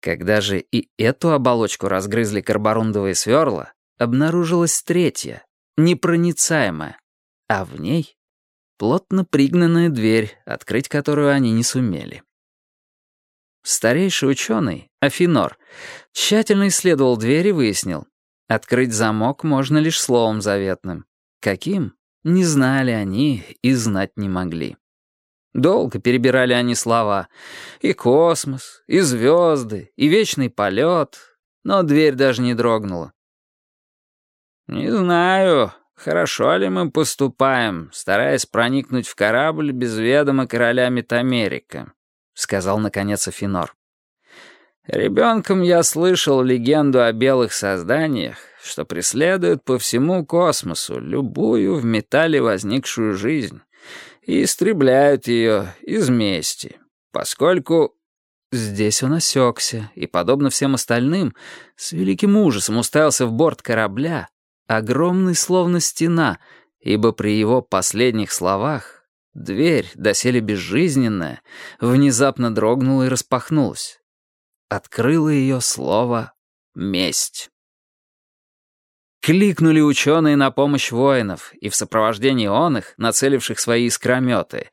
Когда же и эту оболочку разгрызли карборундовые сверла, обнаружилась третья, непроницаемая, а в ней плотно пригнанная дверь, открыть которую они не сумели. Старейший ученый, Афинор, тщательно исследовал дверь и выяснил, открыть замок можно лишь словом заветным. Каким? Не знали они и знать не могли. Долго перебирали они слова. И космос, и звезды, и вечный полет. Но дверь даже не дрогнула. «Не знаю, хорошо ли мы поступаем, стараясь проникнуть в корабль без ведома короля Метамерика», — сказал наконец Афинор. «Ребенком я слышал легенду о белых созданиях, что преследуют по всему космосу любую в металле возникшую жизнь» и истребляют ее из мести, поскольку... Здесь он осекся, и, подобно всем остальным, с великим ужасом уставился в борт корабля, огромный словно стена, ибо при его последних словах дверь, доселе безжизненная, внезапно дрогнула и распахнулась. Открыло ее слово «месть». Кликнули ученые на помощь воинов, и в сопровождении он их, нацеливших свои искрометы,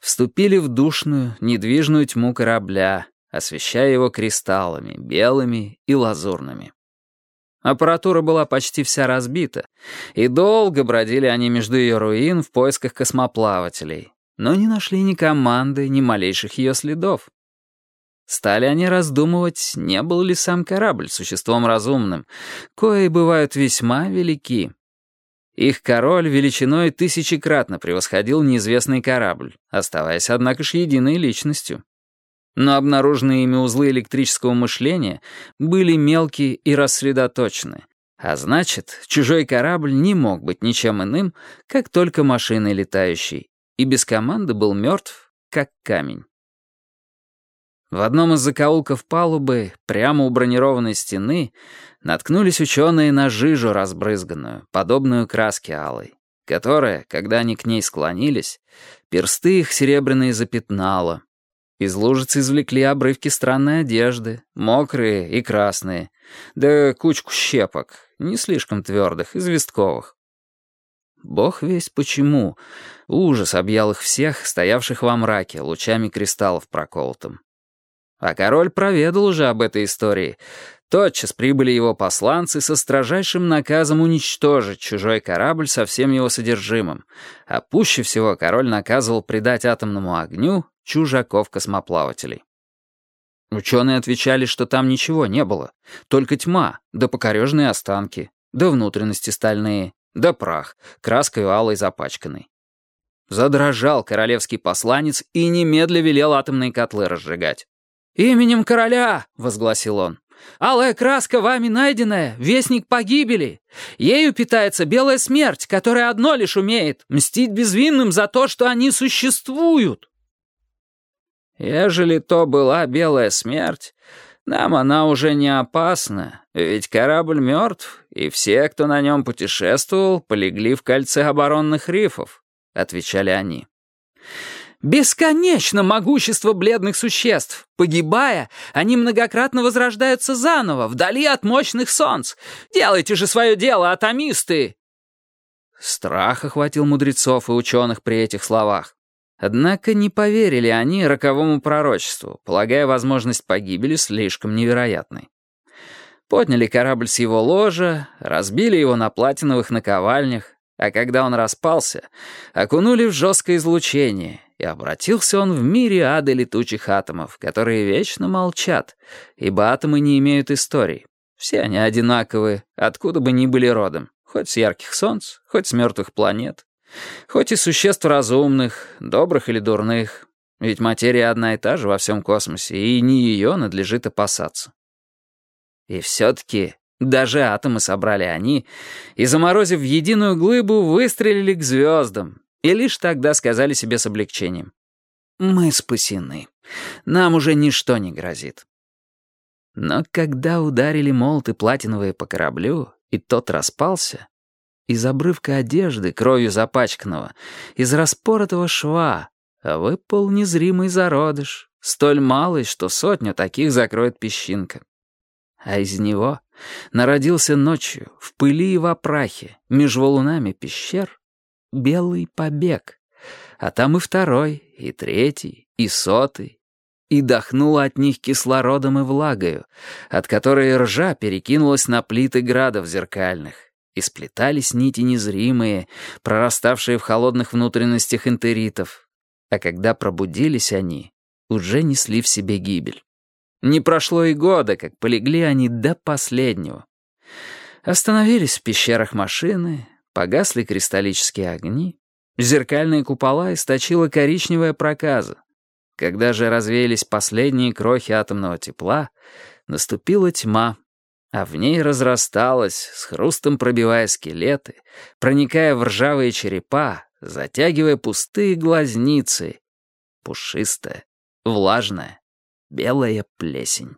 вступили в душную, недвижную тьму корабля, освещая его кристаллами, белыми и лазурными. Аппаратура была почти вся разбита, и долго бродили они между ее руин в поисках космоплавателей, но не нашли ни команды, ни малейших ее следов. Стали они раздумывать, не был ли сам корабль существом разумным, кои бывают весьма велики. Их король величиной тысячекратно превосходил неизвестный корабль, оставаясь, однако ж, единой личностью. Но обнаруженные ими узлы электрического мышления были мелкие и рассредоточены, а значит, чужой корабль не мог быть ничем иным, как только машиной летающей, и без команды был мертв, как камень. В одном из закоулков палубы, прямо у бронированной стены, наткнулись ученые на жижу разбрызганную, подобную краске алой, которая, когда они к ней склонились, персты их серебряные запятнало. Из лужицы извлекли обрывки странной одежды, мокрые и красные, да кучку щепок, не слишком твердых, известковых. Бог весть почему. Ужас объял их всех, стоявших во мраке, лучами кристаллов проколотым. А король проведал уже об этой истории. Тотчас прибыли его посланцы со строжайшим наказом уничтожить чужой корабль со всем его содержимым. А пуще всего король наказывал предать атомному огню чужаков-космоплавателей. Ученые отвечали, что там ничего не было, только тьма, да покорежные останки, да внутренности стальные, да прах, краской алой запачканный. Задрожал королевский посланец и немедля велел атомные котлы разжигать. «Именем короля!» — возгласил он. «Алая краска, вами найденная, вестник погибели. Ею питается белая смерть, которая одно лишь умеет — мстить безвинным за то, что они существуют». Ежели то была белая смерть, нам она уже не опасна, ведь корабль мертв, и все, кто на нем путешествовал, полегли в кольце оборонных рифов, — отвечали они. Бесконечно могущество бледных существ. Погибая, они многократно возрождаются заново, вдали от мощных солнц. Делайте же свое дело, атомисты!» Страх охватил мудрецов и ученых при этих словах. Однако не поверили они роковому пророчеству, полагая возможность погибели слишком невероятной. Подняли корабль с его ложа, разбили его на платиновых наковальнях, а когда он распался, окунули в жесткое излучение, и обратился он в мире ада летучих атомов, которые вечно молчат, ибо атомы не имеют истории. Все они одинаковы, откуда бы ни были родом, хоть с ярких солнц, хоть с мертвых планет, хоть и существ разумных, добрых или дурных, ведь материя одна и та же во всем космосе, и не ее надлежит опасаться. И все-таки даже атомы собрали они, и, заморозив в единую глыбу, выстрелили к звездам, и лишь тогда сказали себе с облегчением. «Мы спасены. Нам уже ничто не грозит». Но когда ударили молоты платиновые по кораблю, и тот распался, из обрывка одежды, кровью запачканного, из распоротого шва, выпал незримый зародыш, столь малый, что сотню таких закроет песчинка. А из него народился ночью, в пыли и в опрахе, меж валунами пещер, белый побег. А там и второй, и третий, и сотый. И дохнуло от них кислородом и влагою, от которой ржа перекинулась на плиты градов зеркальных. И сплетались нити незримые, прораставшие в холодных внутренностях энтеритов. А когда пробудились они, уже несли в себе гибель. Не прошло и года, как полегли они до последнего. Остановились в пещерах машины, погасли кристаллические огни, зеркальные купола источила коричневая проказа. Когда же развеялись последние крохи атомного тепла, наступила тьма, а в ней разрасталась, с хрустом пробивая скелеты, проникая в ржавые черепа, затягивая пустые глазницы, пушистая, влажная, белая плесень.